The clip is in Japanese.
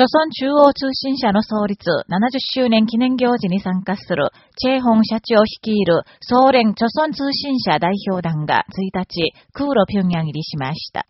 朝鮮中央通信社の創立70周年記念行事に参加する、チェ・ホン社長率いる、総連朝鮮通信社代表団が1日、空路平壌入りしました。